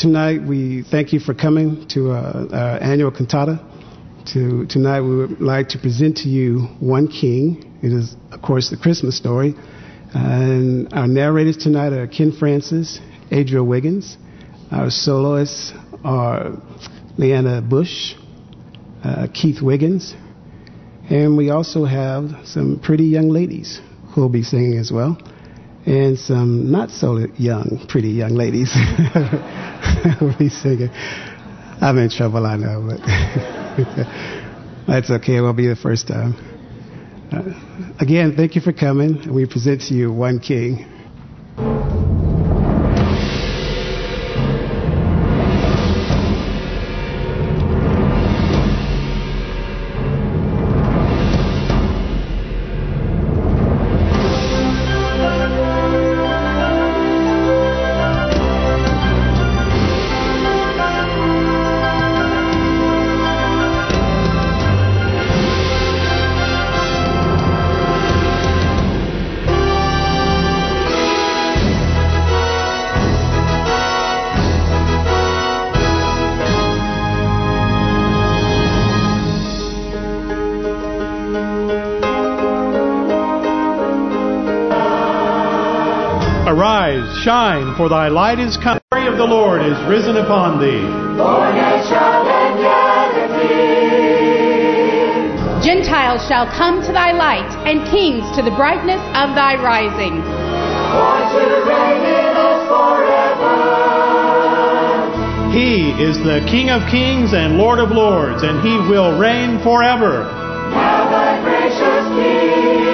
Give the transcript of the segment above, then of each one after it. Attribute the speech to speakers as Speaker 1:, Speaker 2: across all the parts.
Speaker 1: tonight we thank you for coming to uh, our annual cantata. To, tonight we would like to present to you One King. It is, of course, the Christmas story. And our narrators tonight are Ken Francis, Adriel Wiggins. Our soloists are Leanna Bush, uh, Keith Wiggins, and we also have some pretty young ladies who will be singing as well, and some not so young, pretty young ladies will be singing. I'm in trouble, I know, but that's okay. It will be the first time. Uh, again, thank you for coming. We present to you One King.
Speaker 2: For thy light is come. The glory of the Lord is risen upon thee.
Speaker 3: Gentiles shall come to thy light, and kings to the brightness of thy rising.
Speaker 2: He is the King of kings and Lord of lords, and he will reign forever.
Speaker 4: Now thy gracious kingdom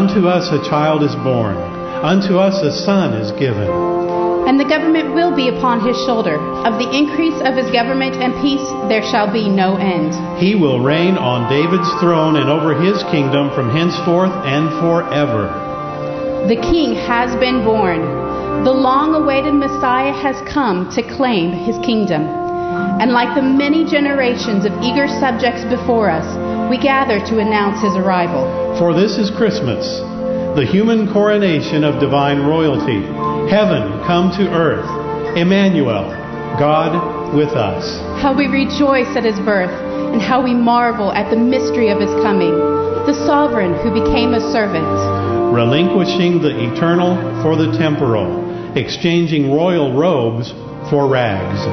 Speaker 2: unto us a child is born, unto us a son is given.
Speaker 3: And the government will be upon his shoulder. Of the increase of his government and peace there shall be no end.
Speaker 2: He will reign on David's throne and over his kingdom from henceforth and forever.
Speaker 3: The king has been born. The long awaited Messiah has come to claim his kingdom. And like the many generations of eager subjects before us, we gather to announce his arrival.
Speaker 2: For this is Christmas, the human coronation of divine royalty. Heaven come to earth. Emmanuel, God with us.
Speaker 3: How we rejoice at his birth, and how we marvel at the mystery of his coming, the sovereign who became a servant.
Speaker 2: Relinquishing the eternal for the temporal, exchanging royal robes for rags.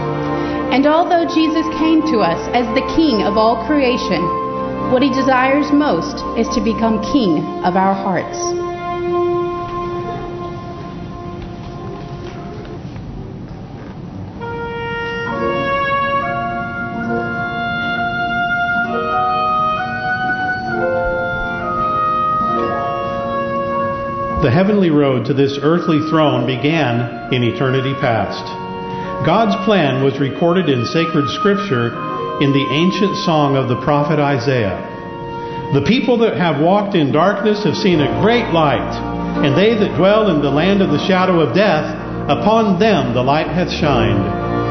Speaker 3: And although Jesus came to us as the King of all creation, what he desires most is to become King of our hearts.
Speaker 2: The heavenly road to this earthly throne began in eternity past. God's plan was recorded in sacred scripture in the ancient song of the prophet Isaiah. The people that have walked in darkness have seen a great light, and they that dwell in the land of the shadow of death, upon them the light hath shined.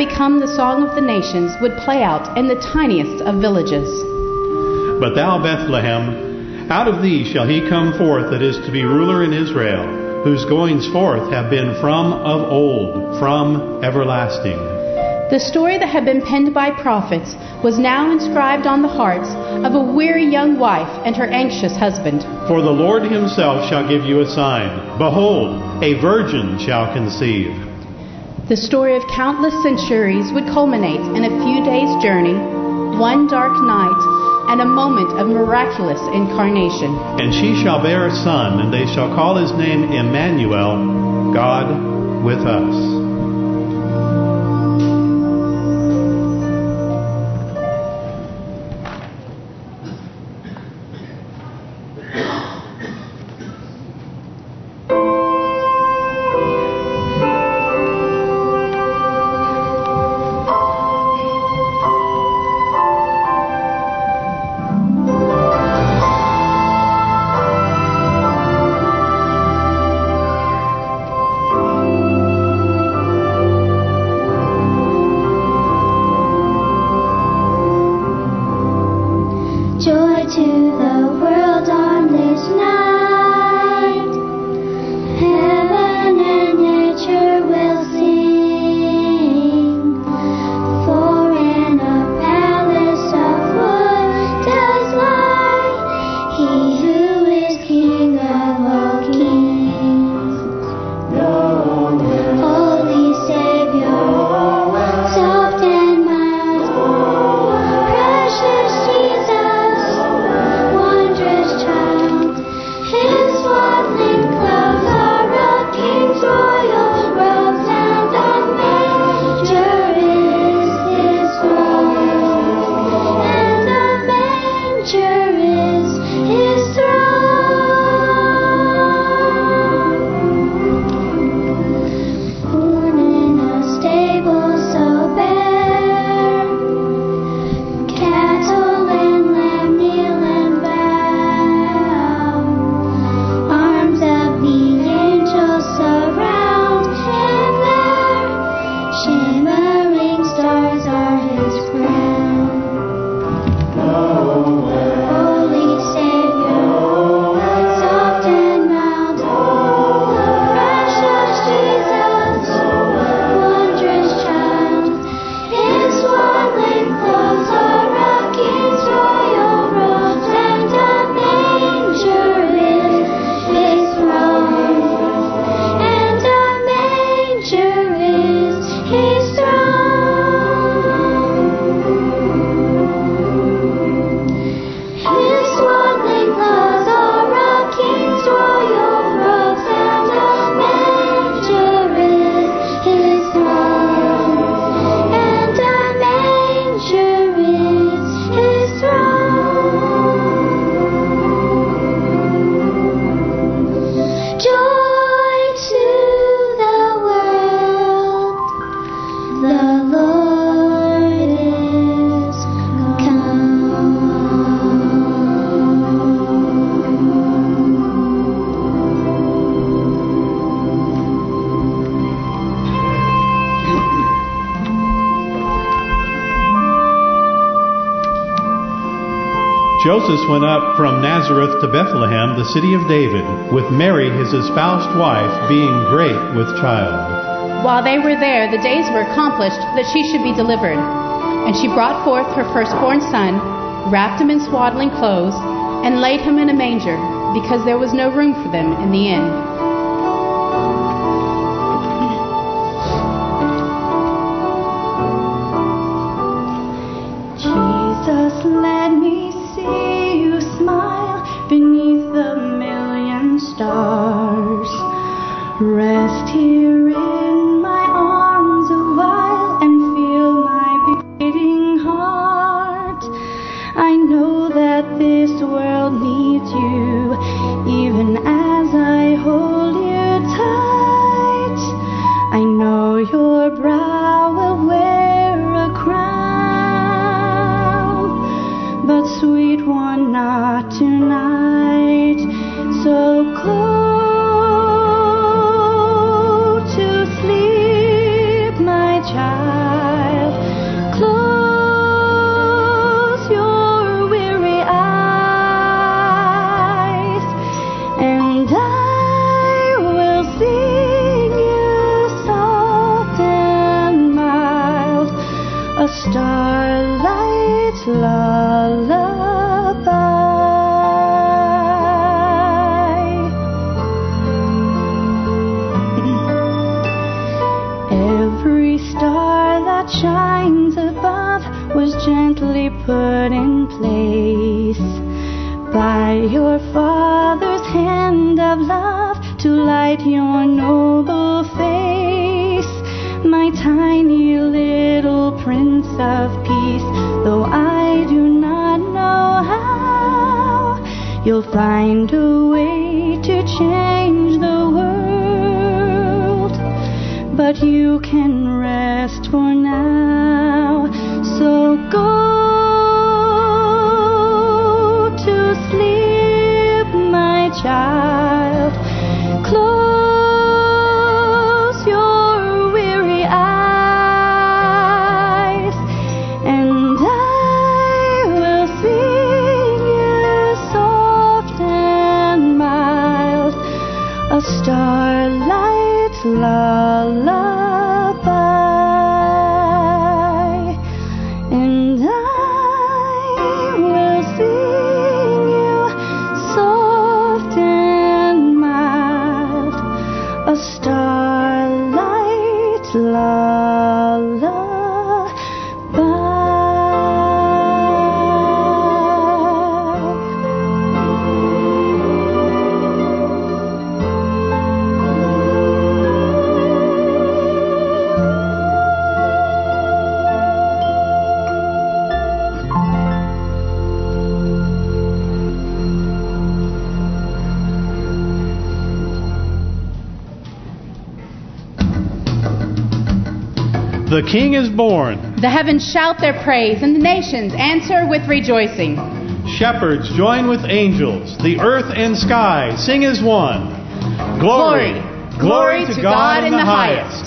Speaker 3: Become the song of the nations would play out in the tiniest of villages.
Speaker 5: But thou, Bethlehem, out of thee shall he come forth that is to be ruler in Israel, whose goings forth have been from of old, from everlasting.
Speaker 3: The story that had been penned by prophets was now inscribed on the hearts of a weary young wife and her anxious husband.
Speaker 5: For the Lord himself shall give you a sign. Behold, a virgin shall conceive.
Speaker 3: The story of countless centuries would culminate in a few days' journey, one dark night, and a moment of miraculous incarnation.
Speaker 5: And she shall bear a son, and they shall call his name Emmanuel, God with us. Joseph went up from Nazareth to Bethlehem, the city of David, with Mary his espoused wife, being great with child.
Speaker 3: While they were there, the days were accomplished that she should be delivered. And she brought forth her firstborn son, wrapped him in swaddling clothes, and laid him in a manger, because there was no room for them in the inn.
Speaker 6: The
Speaker 2: King is born.
Speaker 3: The heavens shout their praise, and the nations answer with rejoicing.
Speaker 2: Shepherds join with angels. The earth and sky sing as one. Glory, glory,
Speaker 4: glory to, to God, God in the highest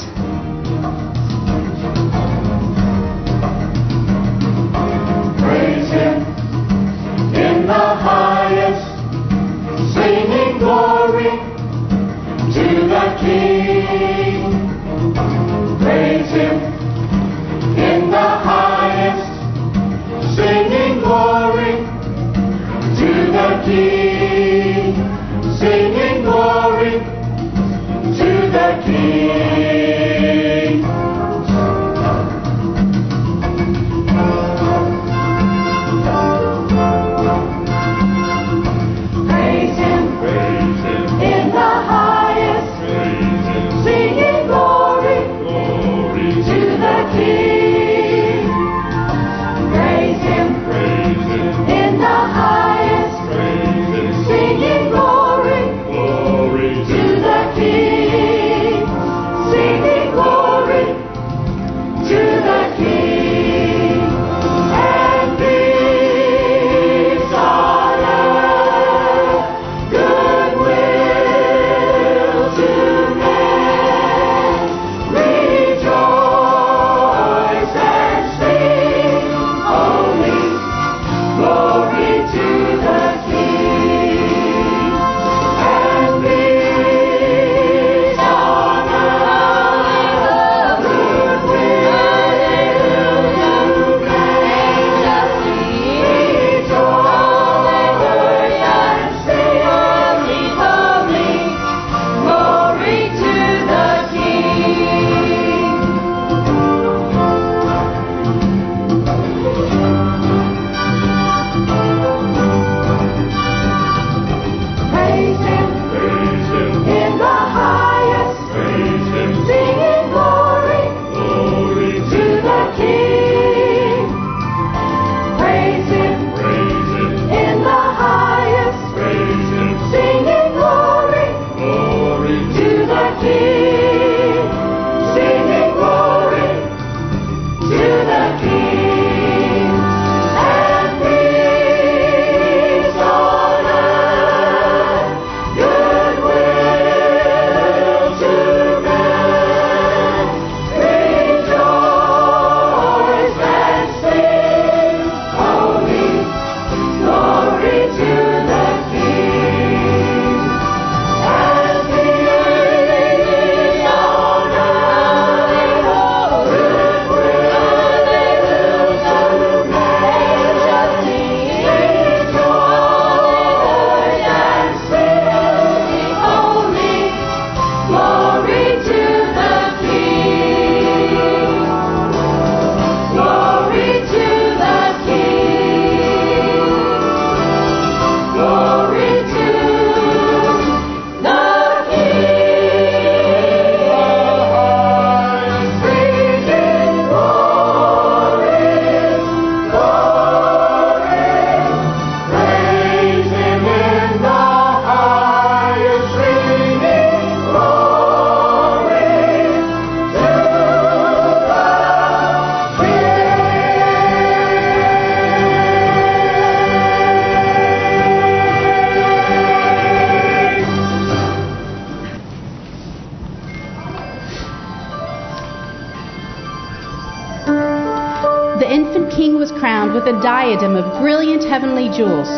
Speaker 4: diadem of brilliant heavenly jewels.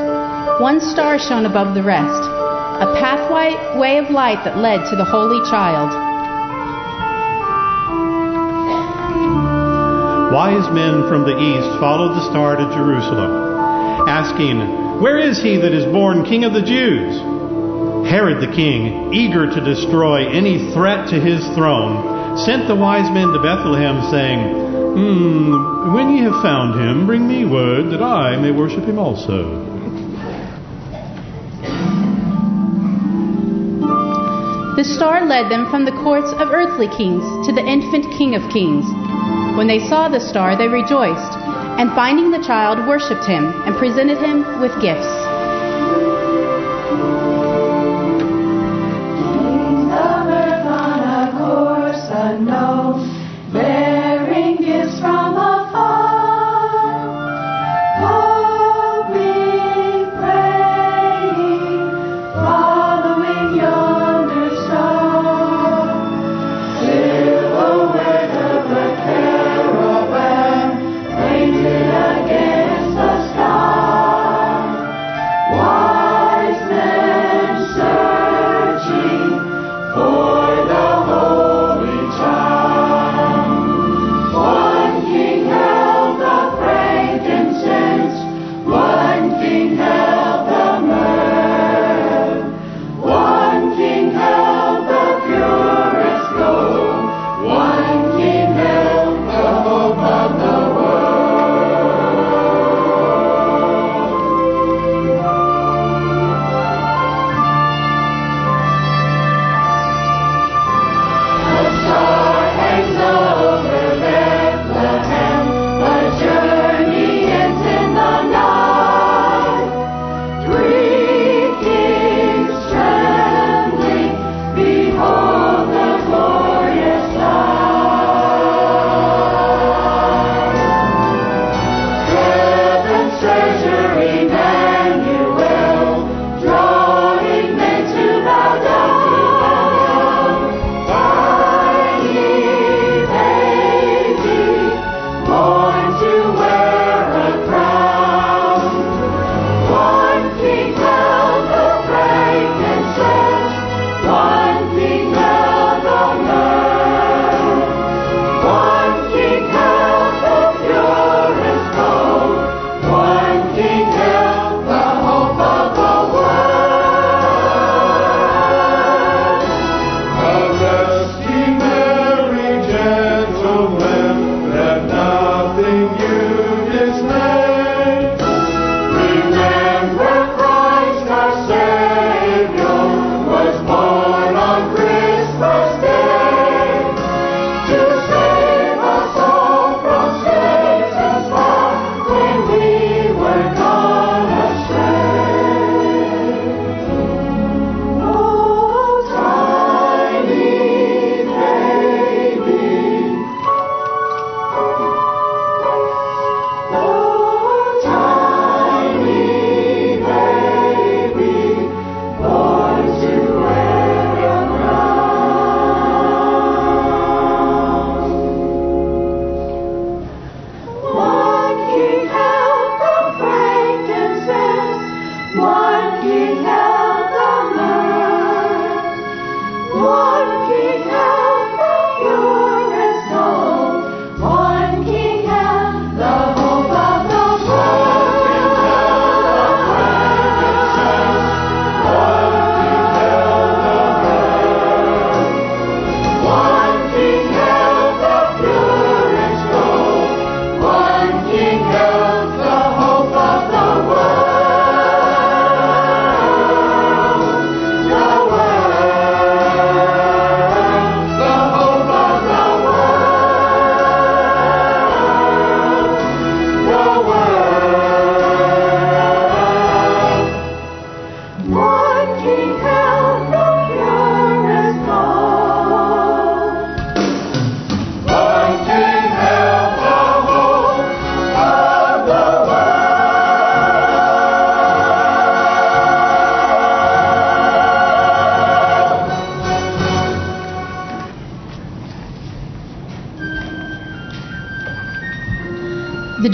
Speaker 4: One star shone above the rest, a pathway way of light that led to the holy child.
Speaker 2: Wise men from the east followed the star to Jerusalem, asking, Where is he that is born King of the Jews? Herod the king, eager to destroy any threat to his throne, sent the wise men to Bethlehem, saying, Hmm, when ye have found him, bring me word that I may worship him also.
Speaker 4: The star led them from the courts of earthly kings to the infant King of Kings. When they saw the star, they rejoiced, and finding the child, worshipped him and presented him with gifts.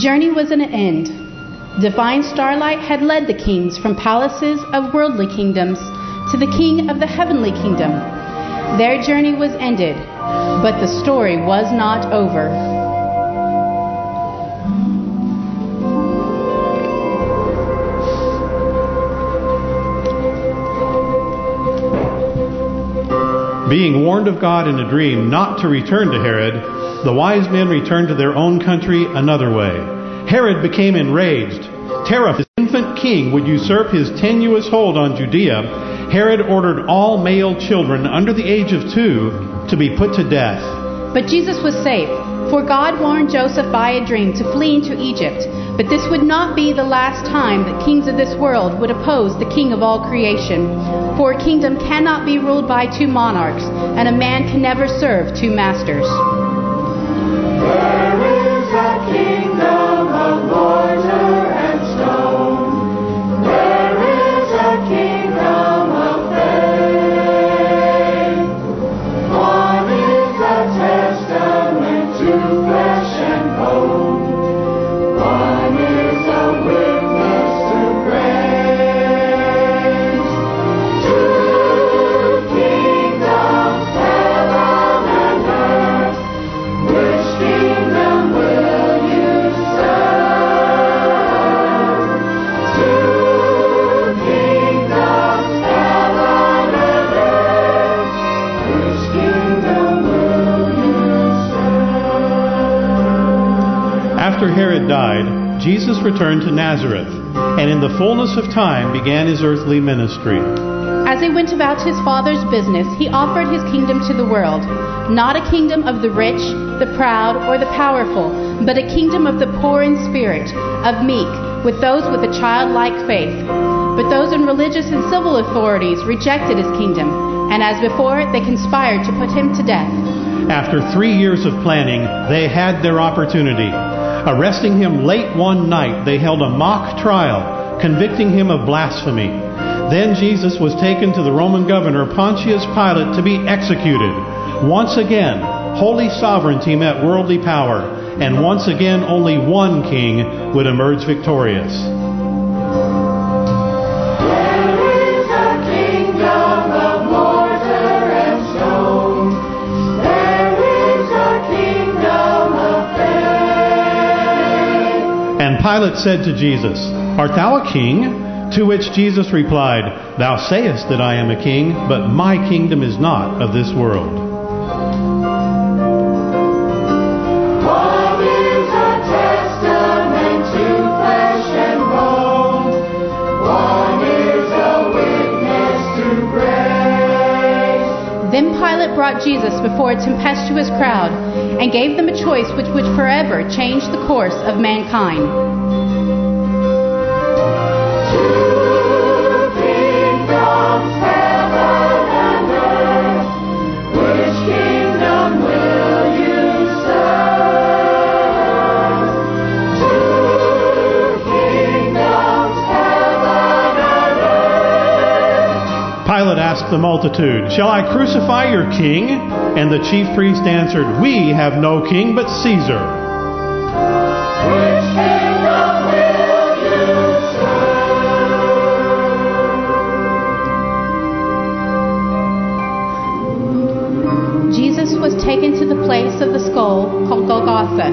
Speaker 3: Journey was at an end. Divine starlight had led the kings from palaces of worldly kingdoms to the king of the heavenly kingdom. Their journey was ended, but the story was not over.
Speaker 2: Being warned of God in a dream not to return to Herod, the wise men returned to their own country another way. Herod became enraged. Terrified his infant king would usurp his tenuous hold on Judea, Herod ordered all male children under the age of two to be put to death.
Speaker 3: But Jesus was safe, for God warned Joseph by a dream to flee into Egypt. But this would not be the last time that kings of this world would oppose the King of all creation. For a kingdom cannot be ruled by two monarchs, and a man can never serve two masters.
Speaker 4: There
Speaker 2: Herod died, Jesus returned to Nazareth, and in the fullness of time began his earthly ministry.
Speaker 3: As he went about his father's business, he offered his kingdom to the world. Not a kingdom of the rich, the proud, or the powerful, but a kingdom of the poor in spirit, of meek, with those with a childlike faith. But those in religious and civil authorities rejected his kingdom, and as before, they conspired to put him to death.
Speaker 2: After three years of planning, they had their opportunity. Arresting him late one night, they held a mock trial, convicting him of blasphemy. Then Jesus was taken to the Roman governor Pontius Pilate to be executed. Once again, holy sovereignty met worldly power, and once again only one king would emerge victorious. Pilate said to Jesus, Art thou a king? To which Jesus replied, Thou sayest that I am a king, but my kingdom is not of this world.
Speaker 4: One is a testament to flesh and bone. One is a witness to grace.
Speaker 3: Then Pilate brought Jesus before a tempestuous crowd and gave them a choice which would forever change the course of mankind.
Speaker 2: Pilate asked the multitude, Shall I crucify your king? And the chief priest answered, We have no king but Caesar.
Speaker 3: Jesus was taken to the place of the skull called Golgotha,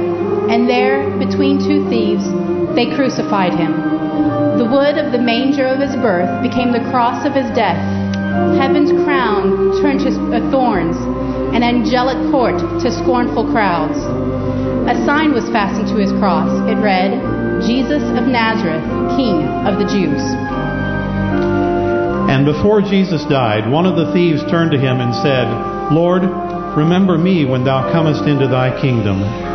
Speaker 3: and there, between two thieves, they crucified him. The wood of the manger of his birth became the cross of his death. Heaven's crown turned to thorns, an angelic court to scornful crowds. A sign was fastened to his cross. It read, Jesus of Nazareth, King of the Jews.
Speaker 2: And before Jesus died, one of the thieves turned to him and said, Lord, remember me when thou comest into thy kingdom.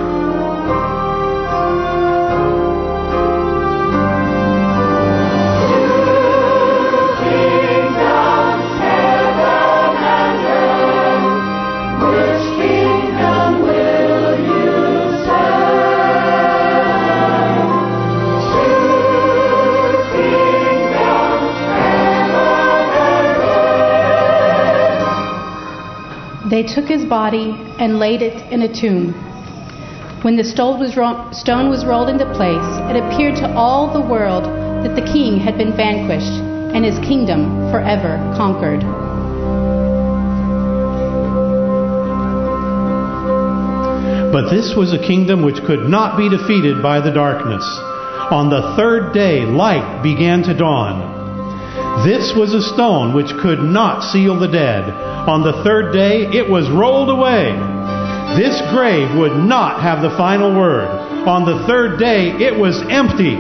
Speaker 3: They took his body and laid it in a tomb. When the stone was, stone was rolled into place, it appeared to all the world that the king had been vanquished and his kingdom forever conquered.
Speaker 2: But this was a kingdom which could not be defeated by the darkness. On the third day, light began to dawn. This was a stone which could not seal the dead. On the third day, it was rolled away. This grave would not have the final word. On the third day, it was empty.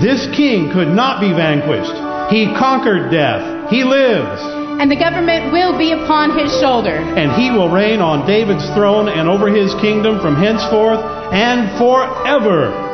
Speaker 2: This king could not be vanquished. He conquered death. He lives.
Speaker 3: And the government will be upon his shoulder.
Speaker 2: And he will reign on David's throne and over his kingdom from henceforth and forever.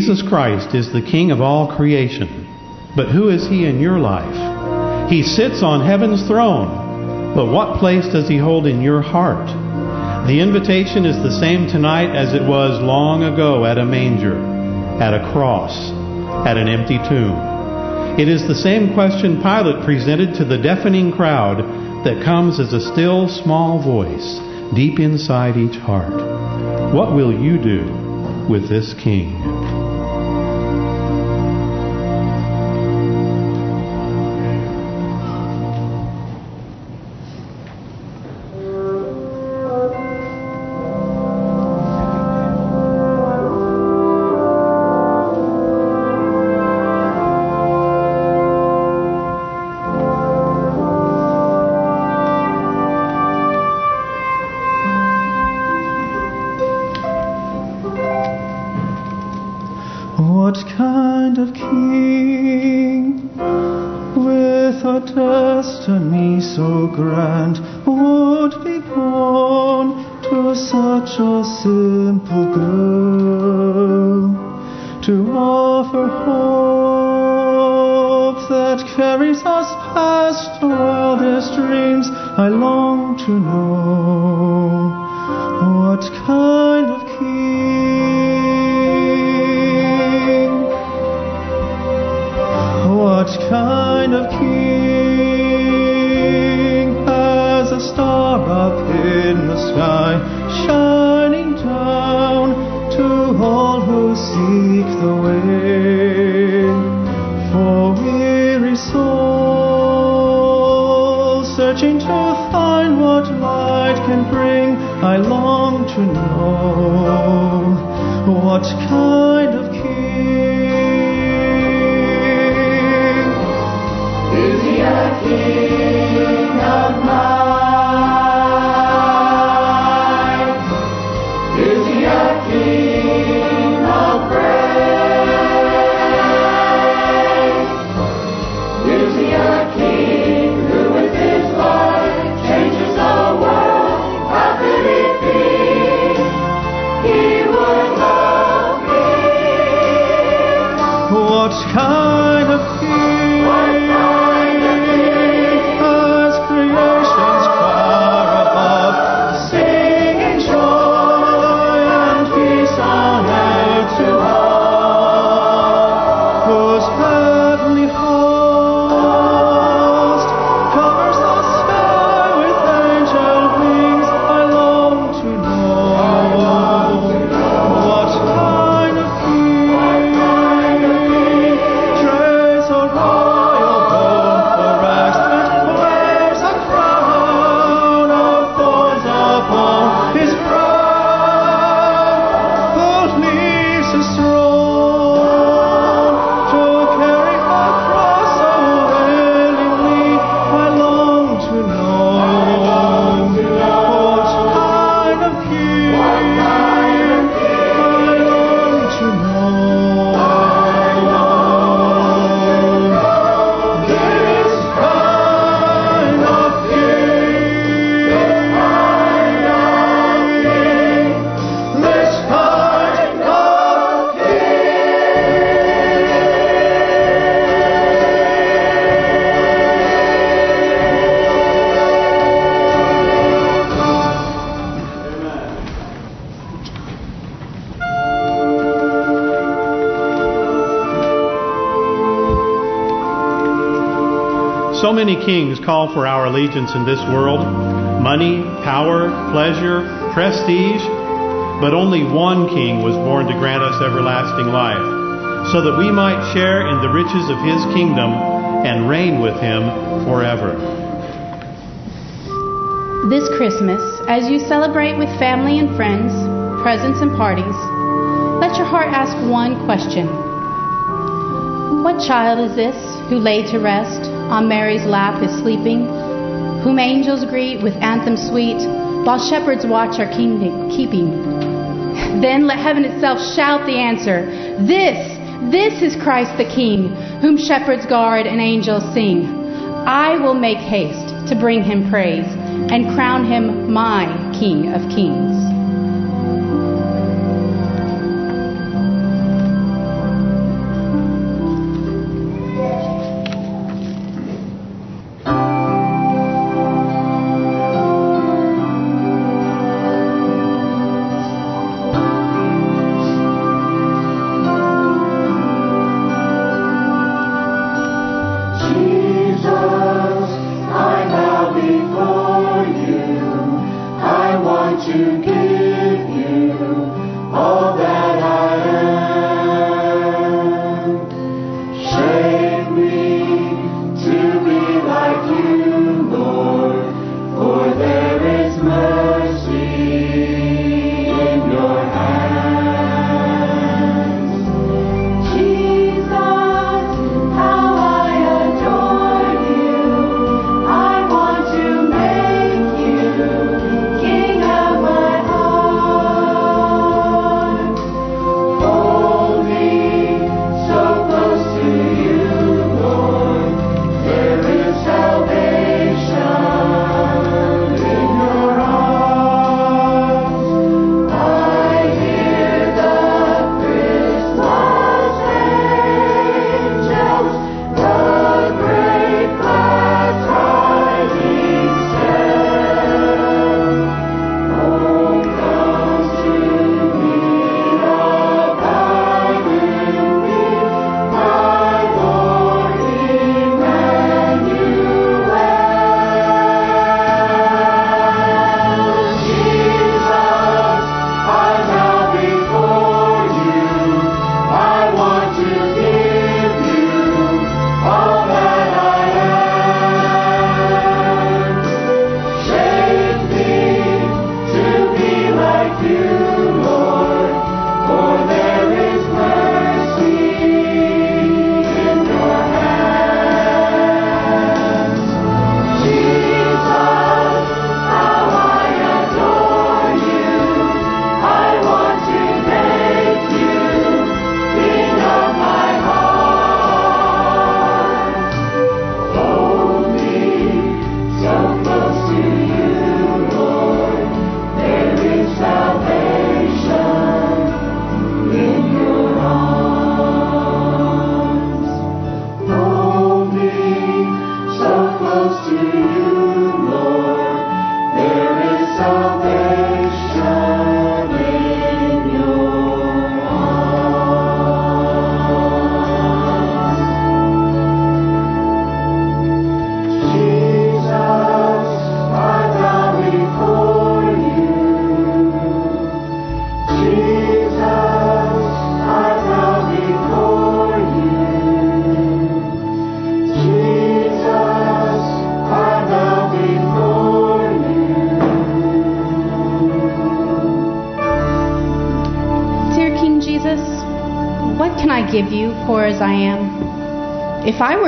Speaker 2: Jesus Christ is the King of all creation. But who is He in your life? He sits on heaven's throne. But what place does He hold in your heart? The invitation is the same tonight as it was long ago at a manger, at a cross, at an empty tomb. It is the same question Pilate presented to the deafening crowd that comes as a still small voice deep inside each heart. What will you do with this king?
Speaker 4: Is he king of might?
Speaker 2: Many kings call for our allegiance in this world. Money, power, pleasure, prestige. But only one king was born to grant us everlasting life, so that we might share in the riches of his kingdom and reign with him forever.
Speaker 4: This Christmas, as you celebrate with family and friends, presents and parties, let your heart ask one question. What child is this who laid to rest on Mary's lap is sleeping, whom angels greet with anthem sweet, while shepherds watch our kingdom keeping? Then let heaven itself shout the answer. This, this is Christ the King, whom shepherds guard and angels sing. I will make haste to bring him praise and crown him my King of Kings.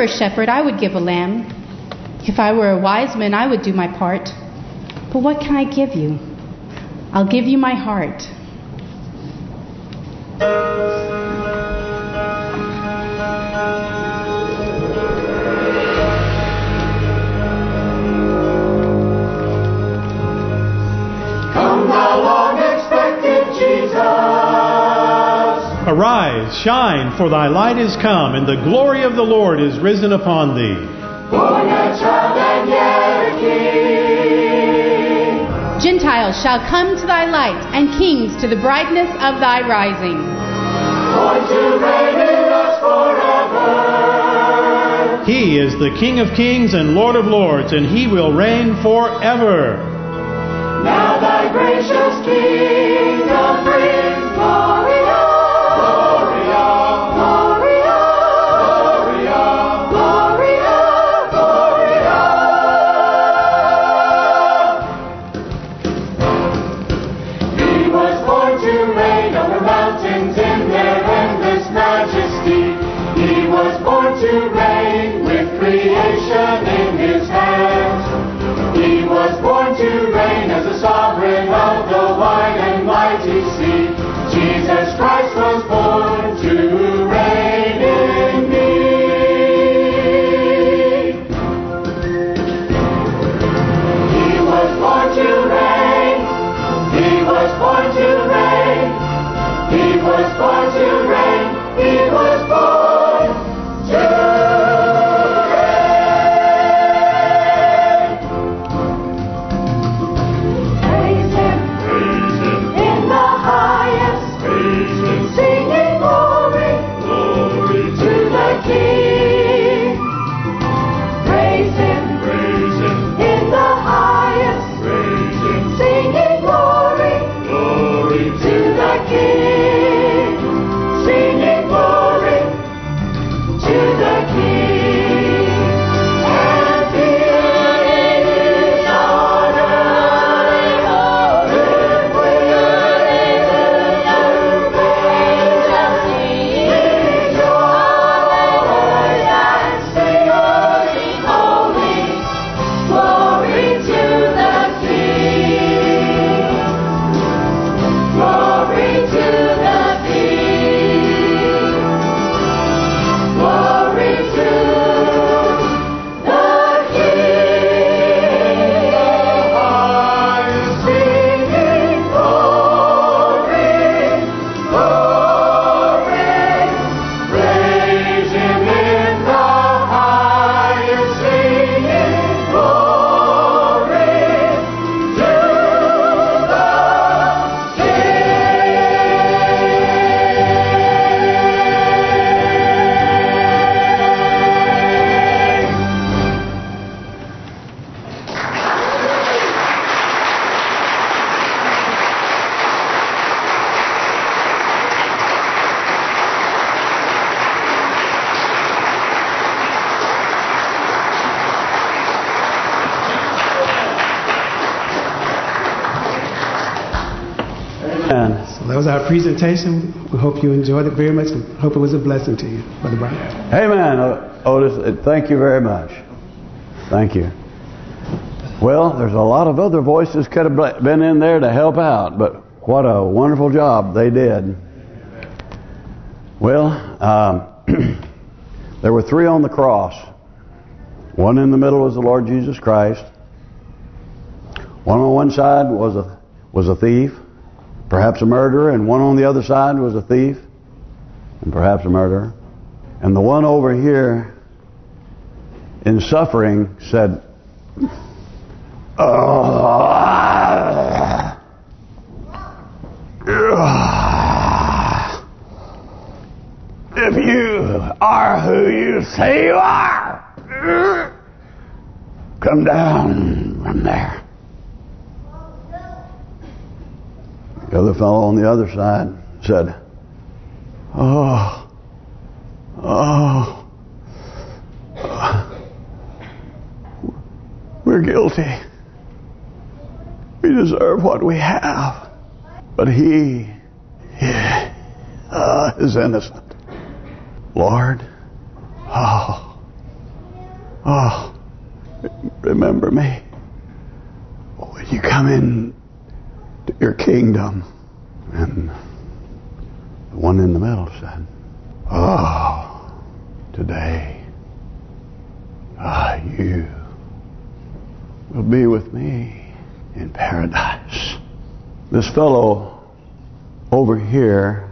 Speaker 4: Were a shepherd, I would give a lamb. If I were a wise man, I would do my part. But what can I give you? I'll give you my heart.
Speaker 2: Arise, shine, for thy light is come, and the glory of the Lord is risen upon thee.
Speaker 3: Born a child and yet a king.
Speaker 4: Gentiles shall come to thy light, and kings to the brightness of thy rising.
Speaker 3: Born to reign in us forever.
Speaker 2: He is the King of kings and Lord of lords, and He will reign forever.
Speaker 4: Now thy gracious kingdom bring Gloria,
Speaker 1: presentation. We hope you enjoyed it very much hope it was a blessing to you, Brother Brian.
Speaker 7: Amen, O- Otis. uh, Thank you very much. Thank you. Well, there's a lot of other voices could have been in there to help out, but what a wonderful job they did. Well, um, there were three on the cross. One in the middle was the Lord Jesus Christ. One on one side was a was a thief, perhaps a murderer, and one on the other side was a thief, and perhaps a murderer. And the one over here in suffering said, "Ah, ah, If you are who you say you are, come down from there. The other fellow on the other side said, Oh, oh, we're guilty. We deserve what we have. But he, he uh, is innocent. Lord, oh, oh, remember me. When you come in to your kingdom. And the one in the middle said, Oh, today, ah, you will be with me in paradise. This fellow over here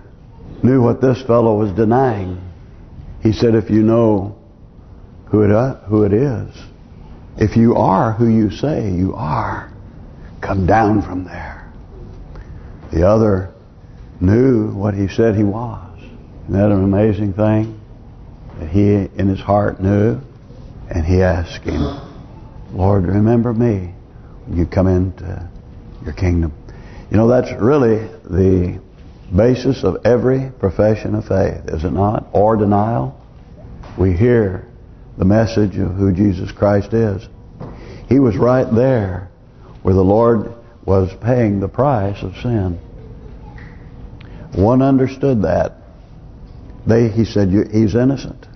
Speaker 7: knew what this fellow was denying. He said, if you know who it, uh, who it is, if you are who you say you are, come down from there. The other knew what he said he was. Isn't that an amazing thing? That he, in his heart, knew And he asked him, Lord, remember me when you come into your kingdom. You know, that's really the basis of every profession of faith, is it not? Or denial. We hear the message of who Jesus Christ is. He was right there where the Lord was paying the price of sin. One understood that. They, he said, he's innocent.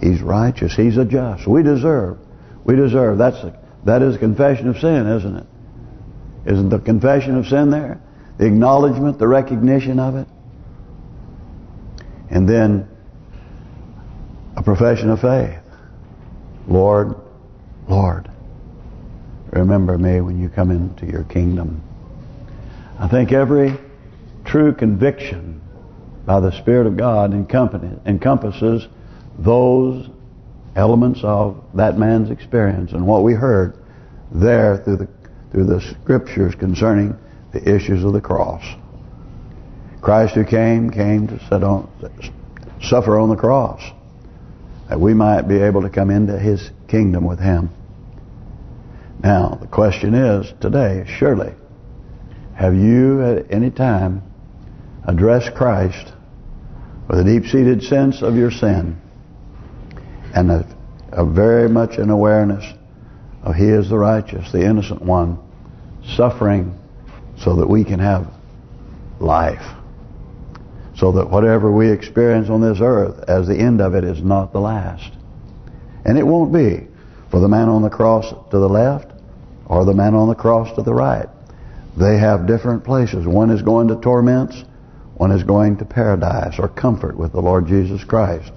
Speaker 7: He's righteous. He's a just. We deserve. We deserve. That's a, that is confession of sin, isn't it? Isn't the confession of sin there? The acknowledgement, the recognition of it. And then a profession of faith. Lord, Lord, remember me when you come into your kingdom. I think every true conviction by the Spirit of God encompasses those elements of that man's experience and what we heard there through the through the scriptures concerning the issues of the cross. Christ who came, came to sit on, suffer on the cross that we might be able to come into His kingdom with Him. Now, the question is, today, surely, have you at any time addressed Christ with a deep-seated sense of your sin and a, a very much an awareness of He is the righteous, the innocent one, suffering so that we can have life. So that whatever we experience on this earth as the end of it is not the last. And it won't be for the man on the cross to the left or the man on the cross to the right. They have different places. One is going to torments. One is going to paradise or comfort with the Lord Jesus Christ.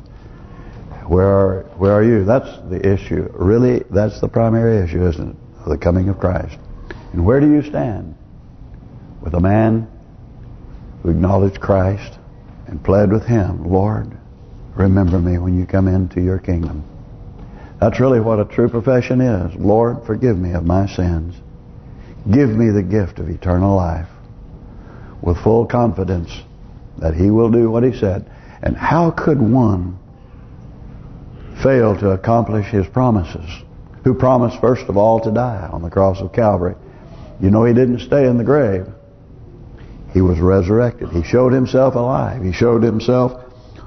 Speaker 7: Where are, where are you? That's the issue. Really, that's the primary issue, isn't it? The coming of Christ. And where do you stand? With a man who acknowledged Christ and pled with him, Lord, remember me when you come into your kingdom. That's really what a true profession is. Lord, forgive me of my sins. Give me the gift of eternal life with full confidence that he will do what he said. And how could one fail to accomplish his promises? Who promised first of all to die on the cross of Calvary. You know he didn't stay in the grave. He was resurrected. He showed himself alive. He showed himself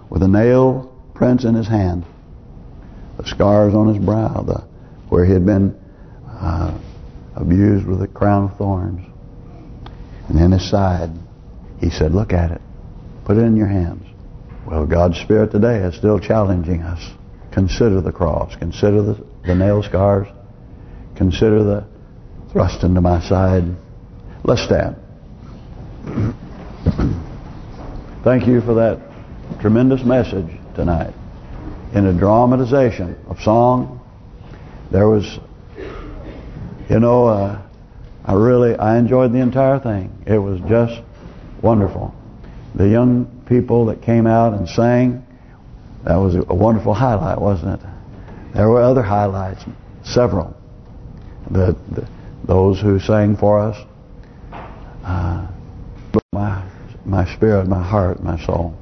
Speaker 7: with a nail prints in his hand, the scars on his brow, the where he had been uh, abused with a crown of thorns. And in his side, he said, look at it. Put it in your hands. Well, God's Spirit today is still challenging us. Consider the cross. Consider the, the nail scars. Consider the thrust into my side. Let's stand. Thank you for that tremendous message tonight. In a dramatization of song, there was, you know, uh, I really, I enjoyed the entire thing. It was just wonderful. The young people that came out and sang, that was a wonderful highlight, wasn't it? There were other highlights, several. The, the those who sang for us, uh, my my spirit, my heart, my soul.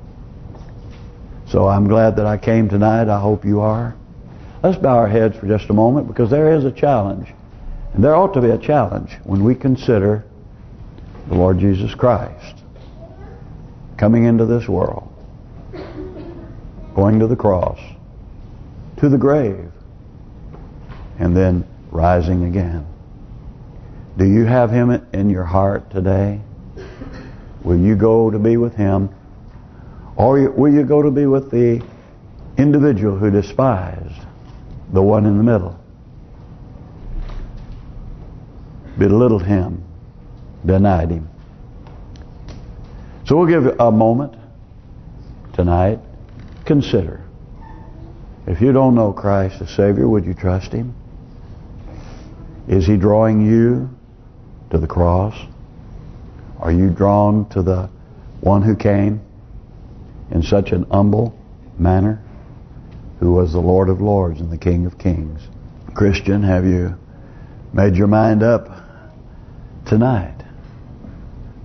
Speaker 7: So I'm glad that I came tonight. I hope you are. Let's bow our heads for just a moment because there is a challenge. And there ought to be a challenge when we consider the Lord Jesus Christ coming into this world, going to the cross, to the grave, and then rising again. Do you have Him in your heart today? Will you go to be with Him? Or will you go to be with the individual who despised the one in the middle? Belittled Him, denied Him. So we'll give a moment tonight. Consider. If you don't know Christ as Savior, would you trust Him? Is He drawing you to the cross? Are you drawn to the one who came in such an humble manner, who was the Lord of Lords and the King of Kings? Christian, have you made your mind up tonight?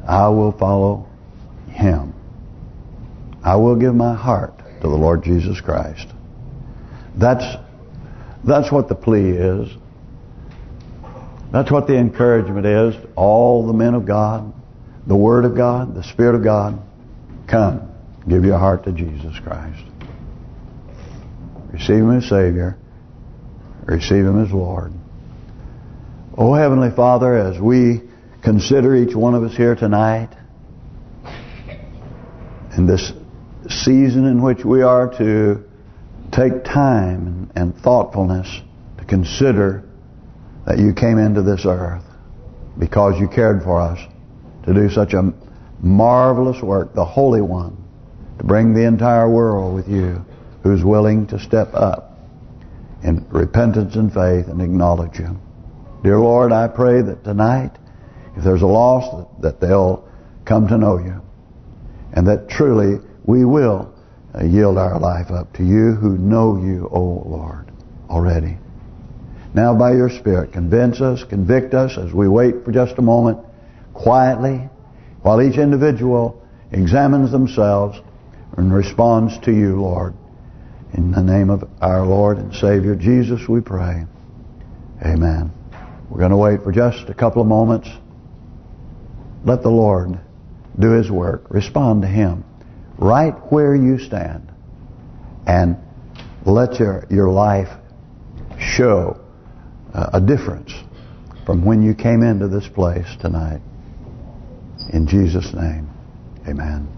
Speaker 7: I will follow Him. I will give my heart to the Lord Jesus Christ. That's That's what the plea is. That's what the encouragement is. All the men of God, the Word of God, the Spirit of God, come, give your heart to Jesus Christ. Receive Him as Savior. Receive Him as Lord. Oh, Heavenly Father, as we consider each one of us here tonight, in this season in which we are to take time and thoughtfulness to consider that you came into this earth because you cared for us to do such a marvelous work, the Holy One, to bring the entire world with you, who's willing to step up in repentance and faith and acknowledge you. Dear Lord, I pray that tonight, if there's a loss, that they'll come to know you. And that truly we will uh, yield our life up to you who know you, O Lord, already. Now by your Spirit, convince us, convict us as we wait for just a moment, quietly, while each individual examines themselves and responds to you, Lord. In the name of our Lord and Savior, Jesus, we pray. Amen. We're going to wait for just a couple of moments. Let the Lord do His work. Respond to Him right where you stand. And let your, your life show uh, a difference from when you came into this place tonight. In Jesus' name, amen.